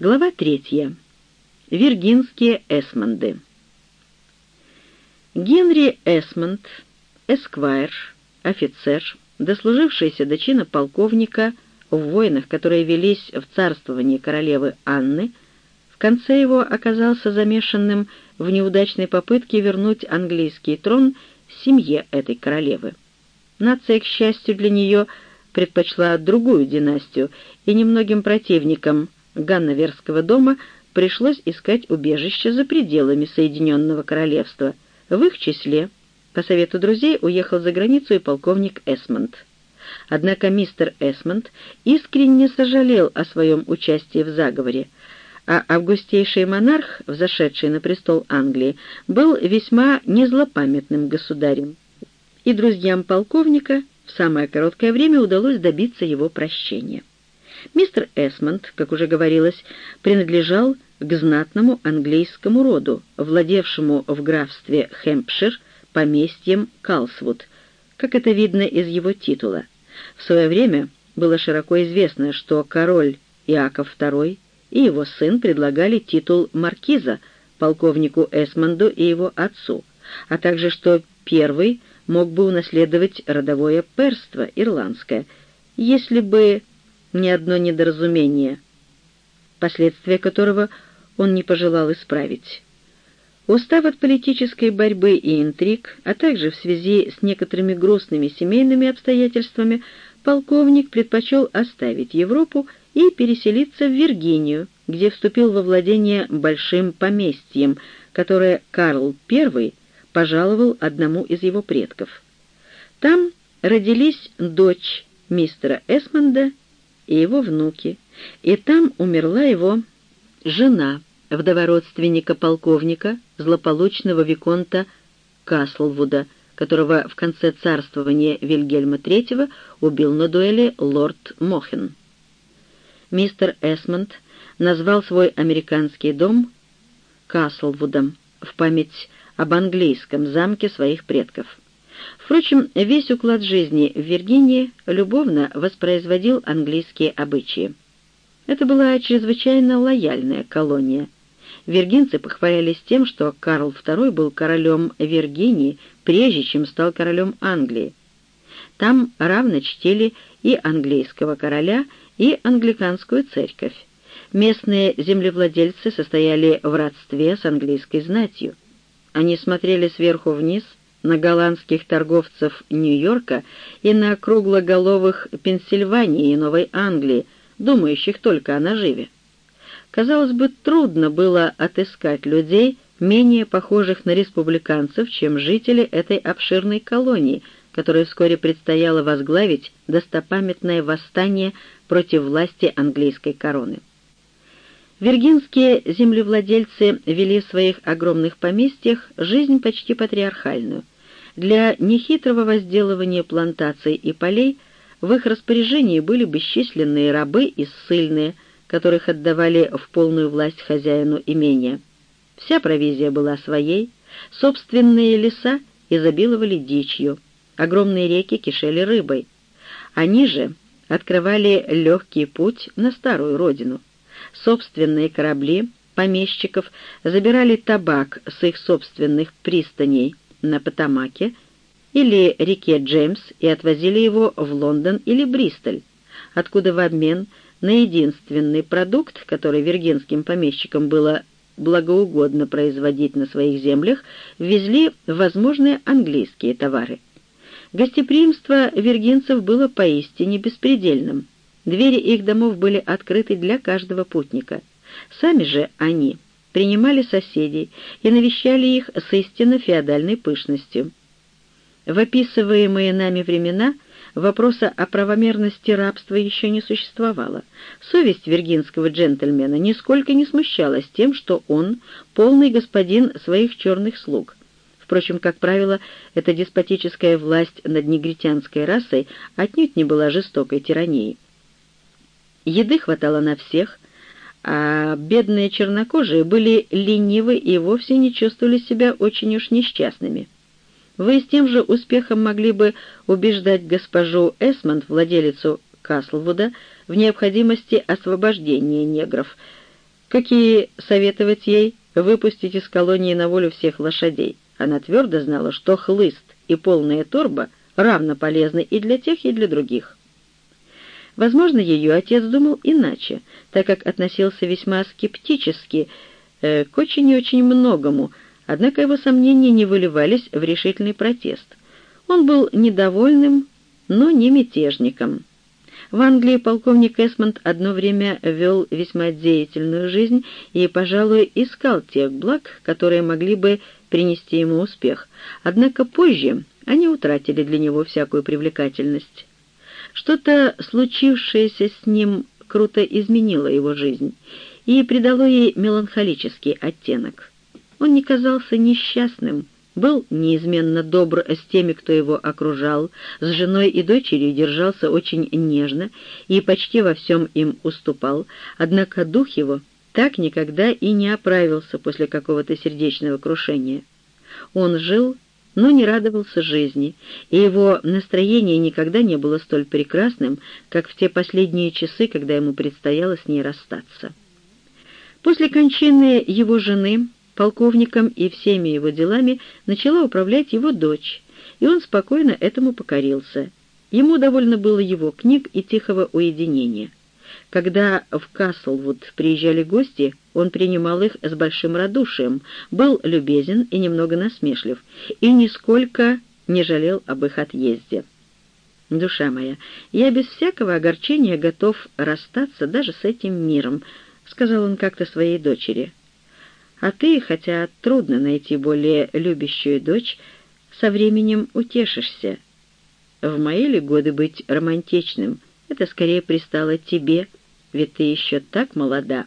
Глава третья. Виргинские Эсмонды. Генри Эсмонд, эсквайр, офицер, дослужившийся до чина полковника в войнах, которые велись в царствовании королевы Анны, в конце его оказался замешанным в неудачной попытке вернуть английский трон семье этой королевы. Нация, к счастью для нее, предпочла другую династию, и немногим противникам Ганноверского дома пришлось искать убежище за пределами Соединенного Королевства. В их числе, по совету друзей, уехал за границу и полковник Эсмонд. Однако мистер Эсмонд искренне сожалел о своем участии в заговоре, а августейший монарх, взошедший на престол Англии, был весьма незлопамятным государем. И друзьям полковника в самое короткое время удалось добиться его прощения. Мистер Эсмонд, как уже говорилось, принадлежал к знатному английскому роду, владевшему в графстве Хэмпшир поместьем Калсвуд, как это видно из его титула. В свое время было широко известно, что король Иаков II и его сын предлагали титул маркиза полковнику Эсмонду и его отцу, а также что первый мог бы унаследовать родовое перство ирландское, если бы не одно недоразумение, последствия которого он не пожелал исправить. Устав от политической борьбы и интриг, а также в связи с некоторыми грустными семейными обстоятельствами, полковник предпочел оставить Европу и переселиться в Виргинию, где вступил во владение большим поместьем, которое Карл I пожаловал одному из его предков. Там родились дочь мистера Эсмонда и его внуки, и там умерла его жена, вдова родственника полковника, злополучного виконта Каслвуда, которого в конце царствования Вильгельма III убил на дуэли лорд Мохен. Мистер Эсмонд назвал свой американский дом Каслвудом в память об английском замке своих предков. Впрочем, весь уклад жизни в Виргинии любовно воспроизводил английские обычаи. Это была чрезвычайно лояльная колония. Виргинцы похвалялись тем, что Карл II был королем Виргинии, прежде чем стал королем Англии. Там равно чтили и английского короля, и англиканскую церковь. Местные землевладельцы состояли в родстве с английской знатью. Они смотрели сверху вниз на голландских торговцев Нью-Йорка и на круглоголовых Пенсильвании и Новой Англии, думающих только о наживе. Казалось бы, трудно было отыскать людей, менее похожих на республиканцев, чем жители этой обширной колонии, которой вскоре предстояло возглавить достопамятное восстание против власти английской короны. Виргинские землевладельцы вели в своих огромных поместьях жизнь почти патриархальную. Для нехитрого возделывания плантаций и полей в их распоряжении были бесчисленные рабы и ссыльные, которых отдавали в полную власть хозяину имения. Вся провизия была своей, собственные леса изобиловали дичью, огромные реки кишели рыбой. Они же открывали легкий путь на старую родину собственные корабли помещиков забирали табак с их собственных пристаней на Потамаке или реке Джеймс и отвозили его в Лондон или Бристоль, откуда в обмен на единственный продукт, который виргинским помещикам было благоугодно производить на своих землях, везли возможные английские товары. Гостеприимство виргинцев было поистине беспредельным. Двери их домов были открыты для каждого путника. Сами же они принимали соседей и навещали их с истинно феодальной пышностью. В описываемые нами времена вопроса о правомерности рабства еще не существовало. Совесть виргинского джентльмена нисколько не смущалась тем, что он полный господин своих черных слуг. Впрочем, как правило, эта деспотическая власть над негритянской расой отнюдь не была жестокой тиранией. Еды хватало на всех, а бедные чернокожие были ленивы и вовсе не чувствовали себя очень уж несчастными. Вы с тем же успехом могли бы убеждать госпожу Эсмонд, владелицу Каслвуда, в необходимости освобождения негров, какие советовать ей выпустить из колонии на волю всех лошадей. Она твердо знала, что хлыст и полная торба равно полезны и для тех, и для других. Возможно, ее отец думал иначе, так как относился весьма скептически э, к очень и очень многому, однако его сомнения не выливались в решительный протест. Он был недовольным, но не мятежником. В Англии полковник Эсмонд одно время вел весьма деятельную жизнь и, пожалуй, искал тех благ, которые могли бы принести ему успех. Однако позже они утратили для него всякую привлекательность. Что-то случившееся с ним круто изменило его жизнь и придало ей меланхолический оттенок. Он не казался несчастным, был неизменно добр с теми, кто его окружал, с женой и дочерью держался очень нежно и почти во всем им уступал, однако дух его так никогда и не оправился после какого-то сердечного крушения. Он жил, но не радовался жизни, и его настроение никогда не было столь прекрасным, как в те последние часы, когда ему предстояло с ней расстаться. После кончины его жены полковником и всеми его делами начала управлять его дочь, и он спокойно этому покорился. Ему довольно было его книг и тихого уединения. Когда в Каслвуд приезжали гости, он принимал их с большим радушием, был любезен и немного насмешлив, и нисколько не жалел об их отъезде. «Душа моя, я без всякого огорчения готов расстаться даже с этим миром», — сказал он как-то своей дочери. «А ты, хотя трудно найти более любящую дочь, со временем утешишься. В мои ли годы быть романтичным? Это скорее пристало тебе, ведь ты еще так молода».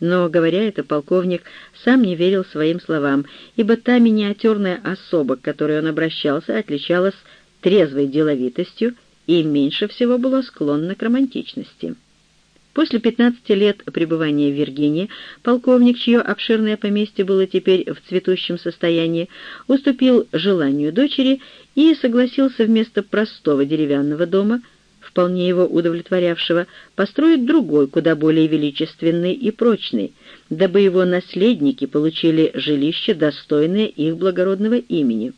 Но, говоря это, полковник сам не верил своим словам, ибо та миниатюрная особа, к которой он обращался, отличалась трезвой деловитостью и меньше всего была склонна к романтичности. После 15 лет пребывания в Виргинии полковник, чье обширное поместье было теперь в цветущем состоянии, уступил желанию дочери и согласился вместо простого деревянного дома – вполне его удовлетворявшего, построить другой, куда более величественный и прочный, дабы его наследники получили жилище, достойное их благородного имени.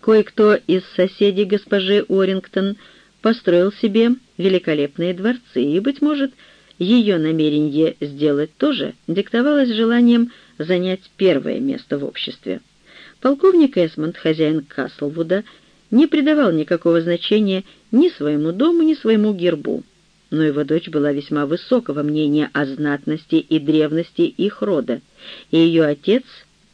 Кое-кто из соседей госпожи Уоррингтон построил себе великолепные дворцы, и, быть может, ее намерение сделать тоже диктовалось желанием занять первое место в обществе. Полковник Эсмонд, хозяин Каслвуда, не придавал никакого значения ни своему дому, ни своему гербу. Но его дочь была весьма высокого мнения о знатности и древности их рода, и ее отец,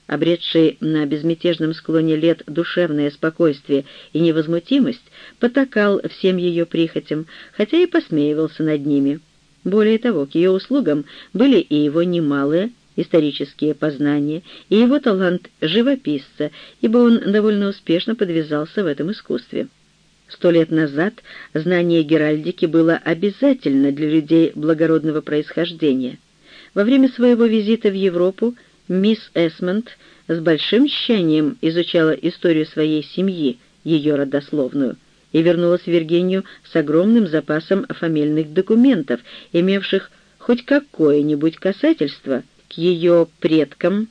обретший на безмятежном склоне лет душевное спокойствие и невозмутимость, потакал всем ее прихотям, хотя и посмеивался над ними. Более того, к ее услугам были и его немалые, исторические познания и его талант живописца, ибо он довольно успешно подвязался в этом искусстве. Сто лет назад знание геральдики было обязательно для людей благородного происхождения. Во время своего визита в Европу мисс Эсмонд с большим тщанием изучала историю своей семьи, ее родословную, и вернулась в Виргинию с огромным запасом фамильных документов, имевших хоть какое-нибудь касательство к ее предкам,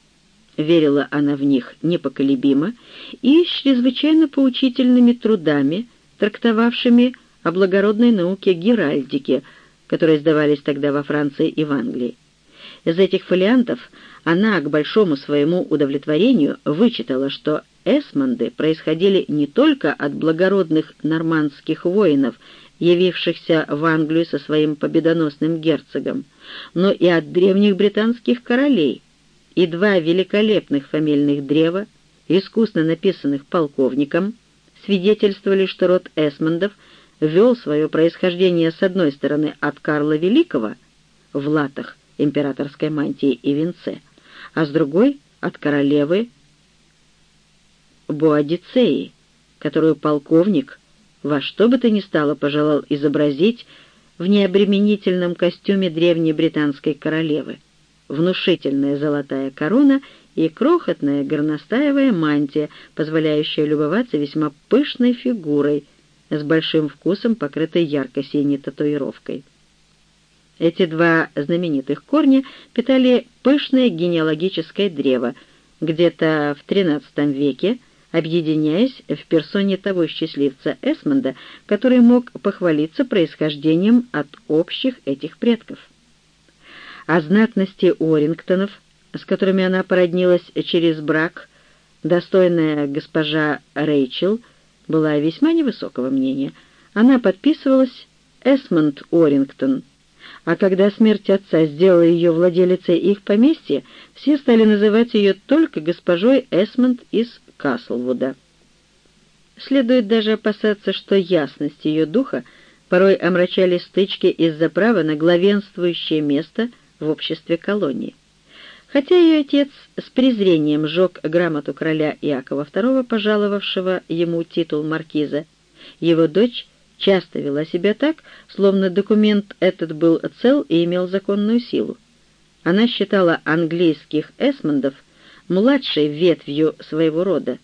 верила она в них непоколебимо, и чрезвычайно поучительными трудами, трактовавшими о благородной науке геральдики, которые сдавались тогда во Франции и в Англии. Из этих фолиантов она, к большому своему удовлетворению, вычитала, что эсмонды происходили не только от благородных нормандских воинов, явившихся в Англию со своим победоносным герцогом, но и от древних британских королей, и два великолепных фамильных древа, искусно написанных полковником, свидетельствовали, что род Эсмондов вел свое происхождение с одной стороны от Карла Великого в латах императорской мантии и венце, а с другой — от королевы Боадицеи, которую полковник во что бы то ни стало пожелал изобразить в необременительном костюме древней британской королевы. Внушительная золотая корона и крохотная горностаевая мантия, позволяющая любоваться весьма пышной фигурой, с большим вкусом покрытой ярко-синей татуировкой. Эти два знаменитых корня питали пышное генеалогическое древо, где-то в XIII веке, объединяясь в персоне того счастливца Эсмонда, который мог похвалиться происхождением от общих этих предков. О знатности Уоррингтонов, с которыми она породнилась через брак, достойная госпожа Рэйчел, была весьма невысокого мнения. Она подписывалась Эсмонд Уоррингтон — а когда смерть отца сделала ее владелицей их поместья, все стали называть ее только госпожой Эсмонд из Каслвуда. Следует даже опасаться, что ясность ее духа порой омрачали стычки из-за права на главенствующее место в обществе колонии. Хотя ее отец с презрением сжег грамоту короля Иакова II, пожаловавшего ему титул маркиза, его дочь часто вела себя так, словно документ этот был цел и имел законную силу. Она считала английских эсмондов младшей ветвью своего рода.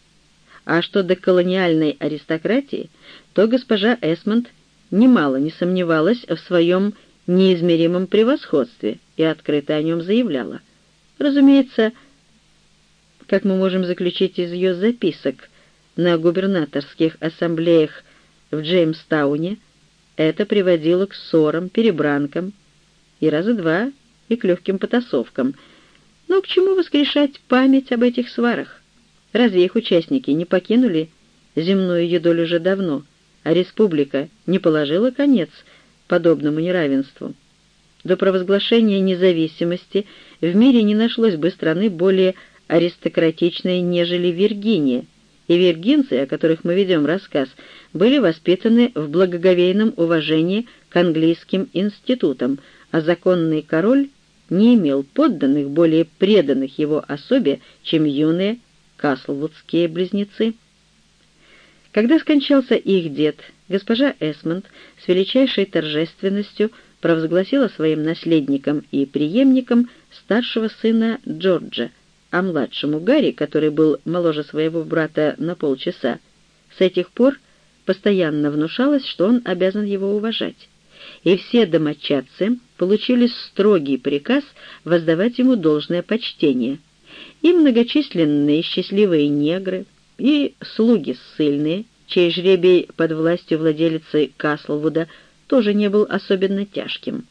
А что до колониальной аристократии, то госпожа Эсмонд немало не сомневалась в своем неизмеримом превосходстве и открыто о нем заявляла. Разумеется, как мы можем заключить из ее записок на губернаторских ассамблеях в Джеймстауне, это приводило к ссорам, перебранкам и раза два и к легким потасовкам. Но к чему воскрешать память об этих сварах? Разве их участники не покинули земную ее долю уже давно, а республика не положила конец подобному неравенству? До провозглашения независимости в мире не нашлось бы страны более аристократичной, нежели Виргиния, и виргинцы, о которых мы ведем рассказ, были воспитаны в благоговейном уважении к английским институтам, а законный король не имел подданных, более преданных его особе, чем юные каслвудские близнецы. Когда скончался их дед, госпожа Эсмонд с величайшей торжественностью провозгласила своим наследником и преемником старшего сына Джорджа, а младшему Гарри, который был моложе своего брата на полчаса, с этих пор постоянно внушалось, что он обязан его уважать. И все домочадцы получили строгий приказ воздавать ему должное почтение. И многочисленные счастливые негры, и слуги ссыльные, чей жребий под властью владелицы Каслвуда тоже не был особенно тяжким.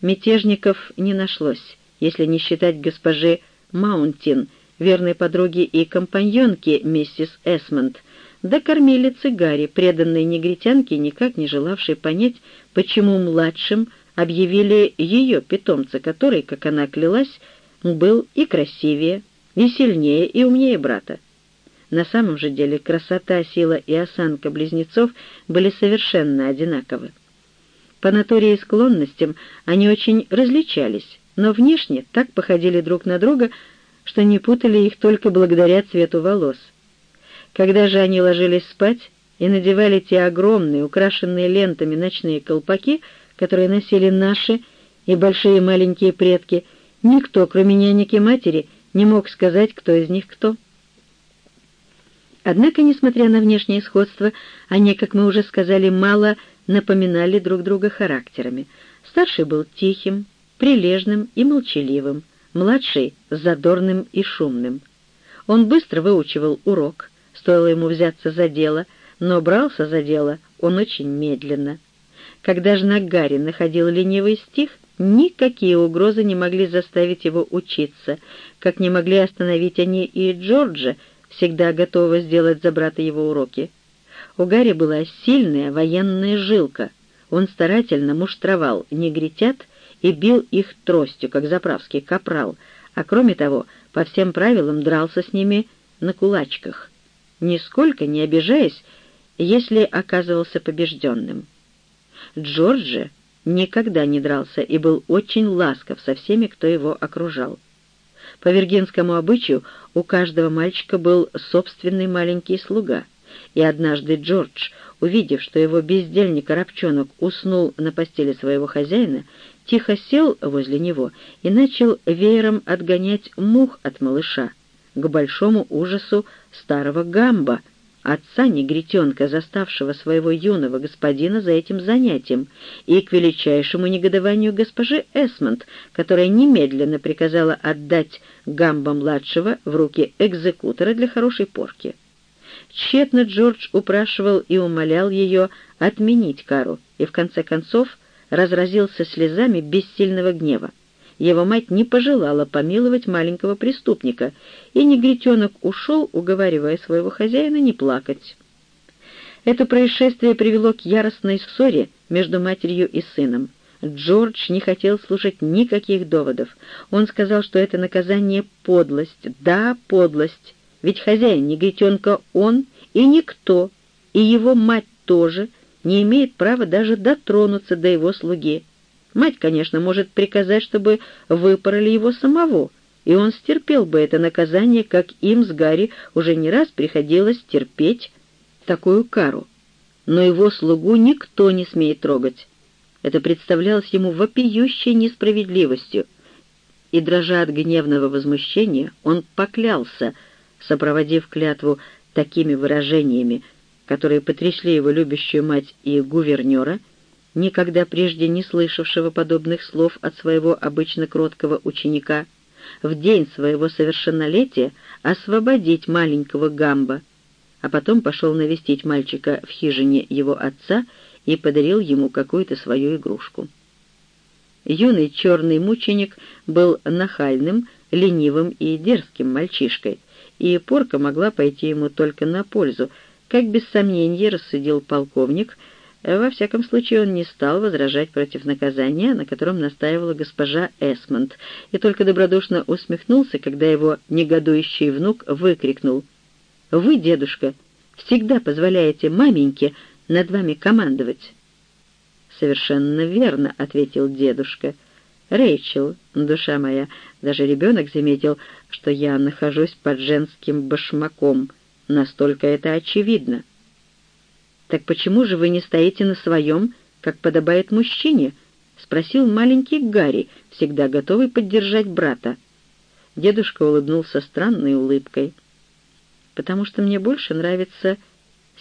Мятежников не нашлось, если не считать госпожи Маунтин, верной подруги и компаньонки миссис Эсмонд, да кормилицы Гарри, преданной негритянке, никак не желавшей понять, почему младшим объявили ее питомца, который, как она клялась, был и красивее, и сильнее, и умнее брата. На самом же деле красота, сила и осанка близнецов были совершенно одинаковы. По натуре и склонностям они очень различались, но внешне так походили друг на друга, что не путали их только благодаря цвету волос. Когда же они ложились спать и надевали те огромные, украшенные лентами ночные колпаки, которые носили наши и большие и маленькие предки, никто, кроме няньки матери, не мог сказать, кто из них кто. Однако, несмотря на внешнее сходство, они, как мы уже сказали, мало напоминали друг друга характерами. Старший был тихим, прилежным и молчаливым, младший — задорным и шумным. Он быстро выучивал урок, стоило ему взяться за дело, но брался за дело он очень медленно. Когда же Нагари находил ленивый стих, никакие угрозы не могли заставить его учиться, как не могли остановить они и Джорджа, всегда готового сделать за брата его уроки. У Гарри была сильная военная жилка. Он старательно муштровал негритят и бил их тростью, как заправский капрал, а кроме того, по всем правилам дрался с ними на кулачках, нисколько не обижаясь, если оказывался побежденным. Джорджи никогда не дрался и был очень ласков со всеми, кто его окружал. По виргинскому обычаю у каждого мальчика был собственный маленький слуга, и однажды Джордж, увидев, что его бездельник-рабчонок уснул на постели своего хозяина, тихо сел возле него и начал веером отгонять мух от малыша, к большому ужасу старого гамба, отца негритенка, заставшего своего юного господина за этим занятием, и к величайшему негодованию госпожи Эсмонд, которая немедленно приказала отдать Гамба-младшего в руки экзекутора для хорошей порки. Тщетно Джордж упрашивал и умолял ее отменить кару, и в конце концов разразился слезами бессильного гнева. Его мать не пожелала помиловать маленького преступника, и негритенок ушел, уговаривая своего хозяина не плакать. Это происшествие привело к яростной ссоре между матерью и сыном. Джордж не хотел слушать никаких доводов. Он сказал, что это наказание — подлость. Да, подлость. Ведь хозяин негритенка он и никто, и его мать тоже не имеет права даже дотронуться до его слуги. Мать, конечно, может приказать, чтобы выпороли его самого, и он стерпел бы это наказание, как им с Гарри уже не раз приходилось терпеть такую кару. Но его слугу никто не смеет трогать. Это представлялось ему вопиющей несправедливостью, и, дрожа от гневного возмущения, он поклялся, сопроводив клятву такими выражениями, которые потрясли его любящую мать и гувернера, никогда прежде не слышавшего подобных слов от своего обычно кроткого ученика, в день своего совершеннолетия освободить маленького Гамба, а потом пошел навестить мальчика в хижине его отца и подарил ему какую-то свою игрушку. Юный черный мученик был нахальным, ленивым и дерзким мальчишкой, и порка могла пойти ему только на пользу, как без сомнения рассудил полковник — во всяком случае, он не стал возражать против наказания, на котором настаивала госпожа Эсмонд, и только добродушно усмехнулся, когда его негодующий внук выкрикнул. «Вы, дедушка, всегда позволяете маменьке над вами командовать». «Совершенно верно», — ответил дедушка. «Рэйчел, душа моя, даже ребенок заметил, что я нахожусь под женским башмаком. Настолько это очевидно». «Так почему же вы не стоите на своем, как подобает мужчине?» — спросил маленький Гарри, всегда готовый поддержать брата. Дедушка улыбнулся странной улыбкой. «Потому что мне больше нравится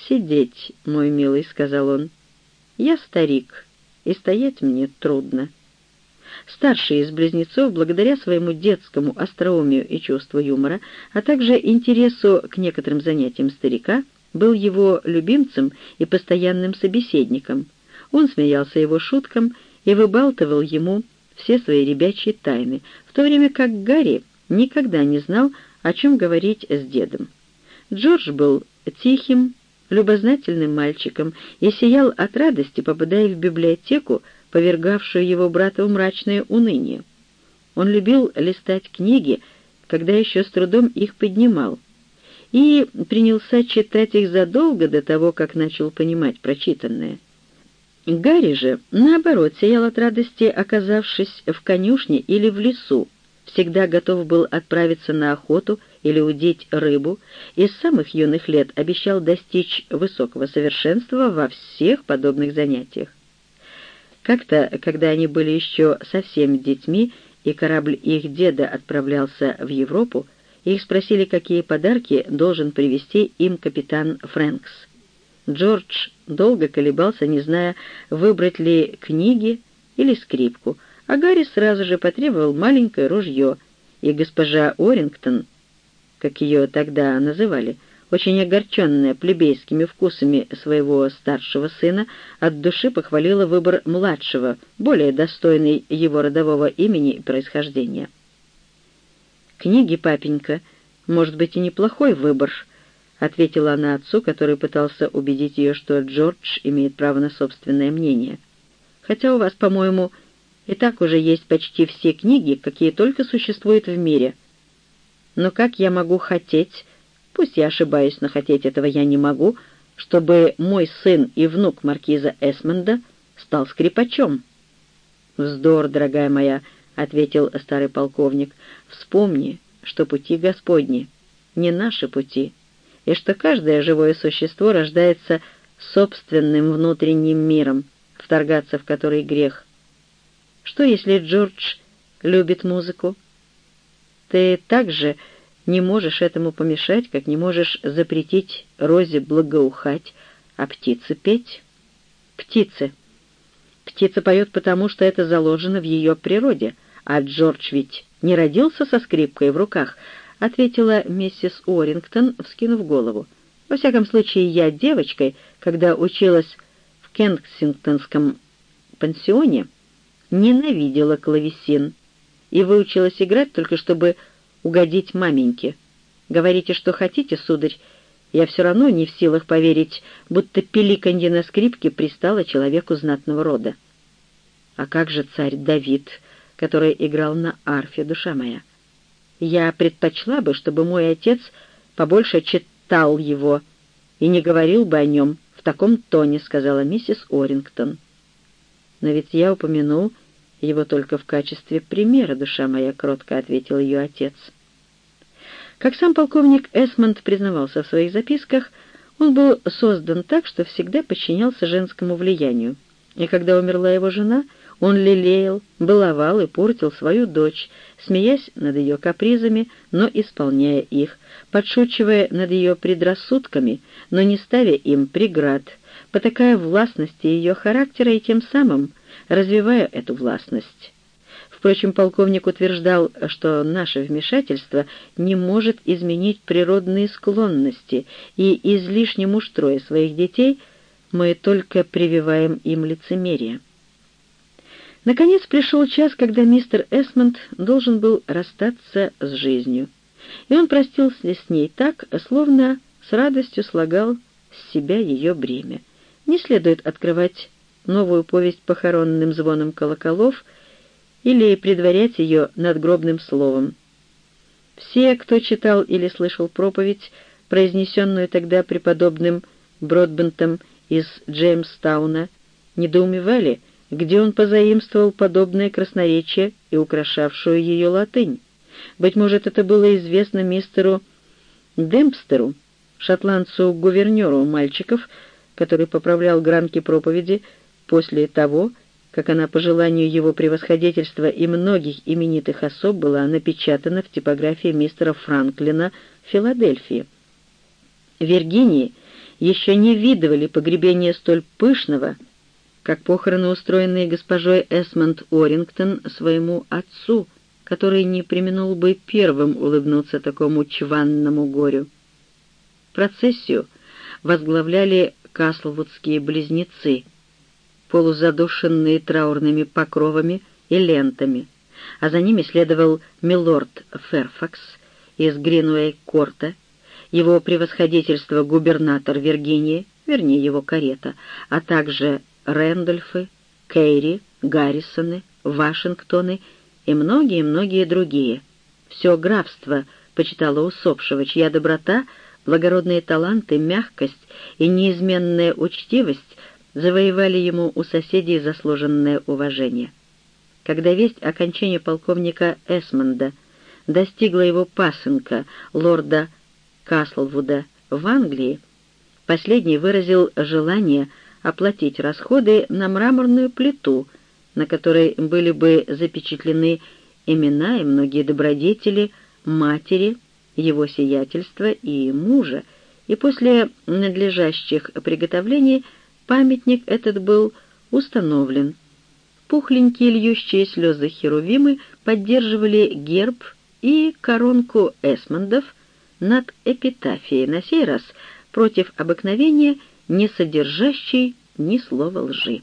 сидеть, мой милый», — сказал он. «Я старик, и стоять мне трудно». Старший из близнецов, благодаря своему детскому остроумию и чувству юмора, а также интересу к некоторым занятиям старика, — был его любимцем и постоянным собеседником. Он смеялся его шуткам и выбалтывал ему все свои ребячьи тайны, в то время как Гарри никогда не знал, о чем говорить с дедом. Джордж был тихим, любознательным мальчиком и сиял от радости, попадая в библиотеку, повергавшую его брата в мрачное уныние. Он любил листать книги, когда еще с трудом их поднимал — и принялся читать их задолго до того, как начал понимать прочитанное. Гарри же, наоборот, сиял от радости, оказавшись в конюшне или в лесу, всегда готов был отправиться на охоту или удить рыбу, и с самых юных лет обещал достичь высокого совершенства во всех подобных занятиях. Как-то, когда они были еще совсем детьми, и корабль их деда отправлялся в Европу, их спросили, какие подарки должен привезти им капитан Фрэнкс. Джордж долго колебался, не зная, выбрать ли книги или скрипку, а Гарри сразу же потребовал маленькое ружье, и госпожа Орингтон, как ее тогда называли, очень огорченная плебейскими вкусами своего старшего сына, от души похвалила выбор младшего, более достойный его родового имени и происхождения. «Книги, папенька, может быть, и неплохой выбор», — ответила она отцу, который пытался убедить ее, что Джордж имеет право на собственное мнение. «Хотя у вас, по-моему, и так уже есть почти все книги, какие только существуют в мире. Но как я могу хотеть, пусть я ошибаюсь, но хотеть этого я не могу, чтобы мой сын и внук маркиза Эсмонда стал скрипачом?» «Вздор, дорогая моя», — ответил старый полковник, Вспомни, что пути Господни не наши пути, и что каждое живое существо рождается собственным внутренним миром, вторгаться в который грех. Что, если Джордж любит музыку? Ты также не можешь этому помешать, как не можешь запретить розе благоухать, а птице петь. Птице. Птица поет потому, что это заложено в ее природе, а Джордж ведь не родился со скрипкой в руках, ответила миссис Уоррингтон, вскинув голову. Во всяком случае, я девочкой, когда училась в Кенсингтонском пансионе, ненавидела клавесин и выучилась играть только чтобы угодить маменьке. Говорите, что хотите, сударь, я все равно не в силах поверить, будто пеликанье на скрипке пристало человеку знатного рода. А как же царь Давид, который играл на арфе, душа моя? Я предпочла бы, чтобы мой отец побольше читал его и не говорил бы о нем в таком тоне, сказала миссис Орингтон. Но ведь я упомянул его только в качестве примера, душа моя, кротко ответил ее отец. Как сам полковник Эсмонд признавался в своих записках, он был создан так, что всегда подчинялся женскому влиянию. И когда умерла его жена, он лелеял, баловал и портил свою дочь, смеясь над ее капризами, но исполняя их, подшучивая над ее предрассудками, но не ставя им преград, потакая властности ее характера и тем самым развивая эту властность. Впрочем, полковник утверждал, что наше вмешательство не может изменить природные склонности, и излишним устроя своих детей мы только прививаем им лицемерие. Наконец пришел час, когда мистер Эсмонд должен был расстаться с жизнью, и он простился с ней так, словно с радостью слагал с себя ее бремя. Не следует открывать новую повесть похоронным звоном колоколов или предварять ее надгробным словом. Все, кто читал или слышал проповедь, произнесенную тогда преподобным Бродбентом из Джеймстауна, недоумевали, где он позаимствовал подобное красноречие и украшавшую ее латынь. Быть может, это было известно мистеру Демпстеру, шотландцу-гувернеру мальчиков, который поправлял гранки проповеди после того, как она по желанию его превосходительства и многих именитых особ была напечатана в типографии мистера Франклина в Филадельфии. Виргинии еще не видывали погребения столь пышного, как похороны, устроенные госпожой Эсмонд Орингтон своему отцу, который не применул бы первым улыбнуться такому чванному горю. Процессию возглавляли каслвудские близнецы — полузадушенные траурными покровами и лентами, а за ними следовал милорд Ферфакс из Гринуэй-Корта, его превосходительство губернатор Виргинии, вернее его карета, а также Рэндольфы, Кейри, Гаррисоны, Вашингтоны и многие-многие другие. Все графство почитало усопшего, чья доброта, благородные таланты, мягкость и неизменная учтивость завоевали ему у соседей заслуженное уважение. Когда весть о кончине полковника Эсмонда достигла его пасынка, лорда Каслвуда, в Англии, последний выразил желание оплатить расходы на мраморную плиту, на которой были бы запечатлены имена и многие добродетели матери, его сиятельства и мужа, и после надлежащих приготовлений – Памятник этот был установлен. Пухленькие льющие слезы Херувимы поддерживали герб и коронку Эсмондов над эпитафией, на сей раз против обыкновения, не содержащей ни слова лжи.